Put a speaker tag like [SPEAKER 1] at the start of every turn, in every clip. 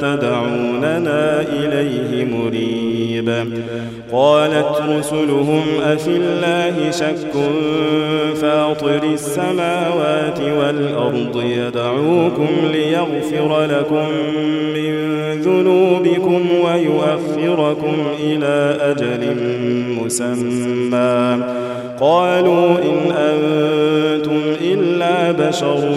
[SPEAKER 1] تدعوننا إليه مريب. قالت رسلهم أفي الله شك فاطر السماوات والأرض يدعوكم ليغفر لكم من ذنوبكم ويؤخركم إلى أجل مسمى. قالوا إن أنتم إلا بشر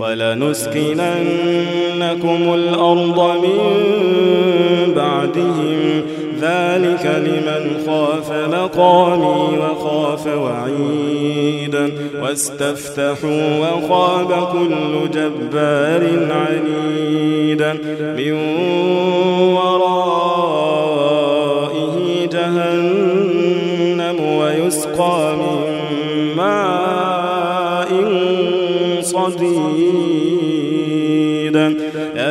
[SPEAKER 1] ولنسكننكم الأرض من بعدهم. ذلك لمن خاف مقامي وخاف وعيدا واستفتحوا وخاب كل جبار عنيدا من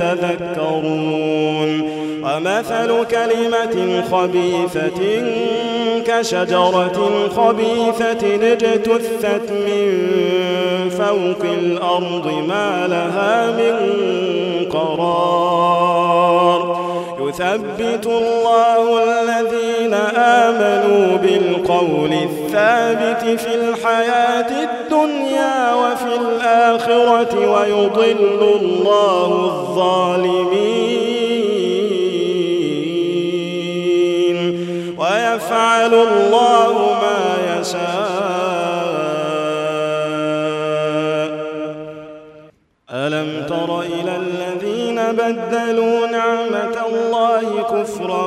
[SPEAKER 1] لعلهم يتذكرون ومثل كلمة خبيثة كشجرة خبيثة اجتثت من فوق الأرض ما لها من قرار. يثبت الله آمنوا القول الثابت في الحياة الدنيا وفي الآخرة ويضل الله الظالمين ويفعل الله ما يشاء. ألم تر إلى الذين بدلوا نعمة الله كفرا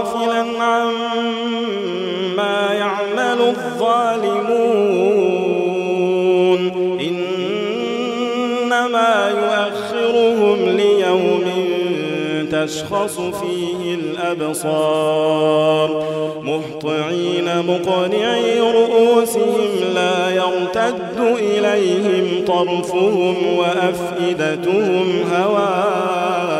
[SPEAKER 1] غافلا عما يعمل الظالمون. إنما يؤخرهم ليوم تشخص فيه الأبصار. مهطعين مقنعي رؤوسهم لا يرتد إليهم طرفهم وأفئدتهم هواء.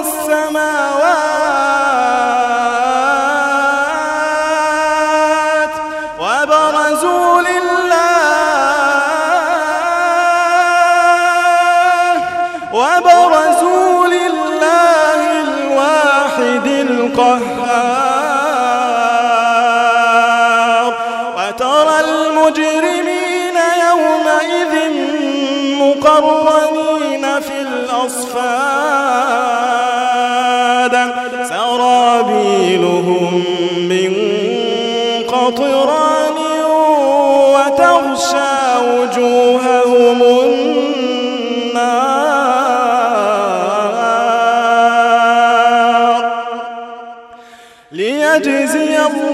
[SPEAKER 1] الأرض والسماوات وبرزوا لله وبرزوا لله الواحد القهار.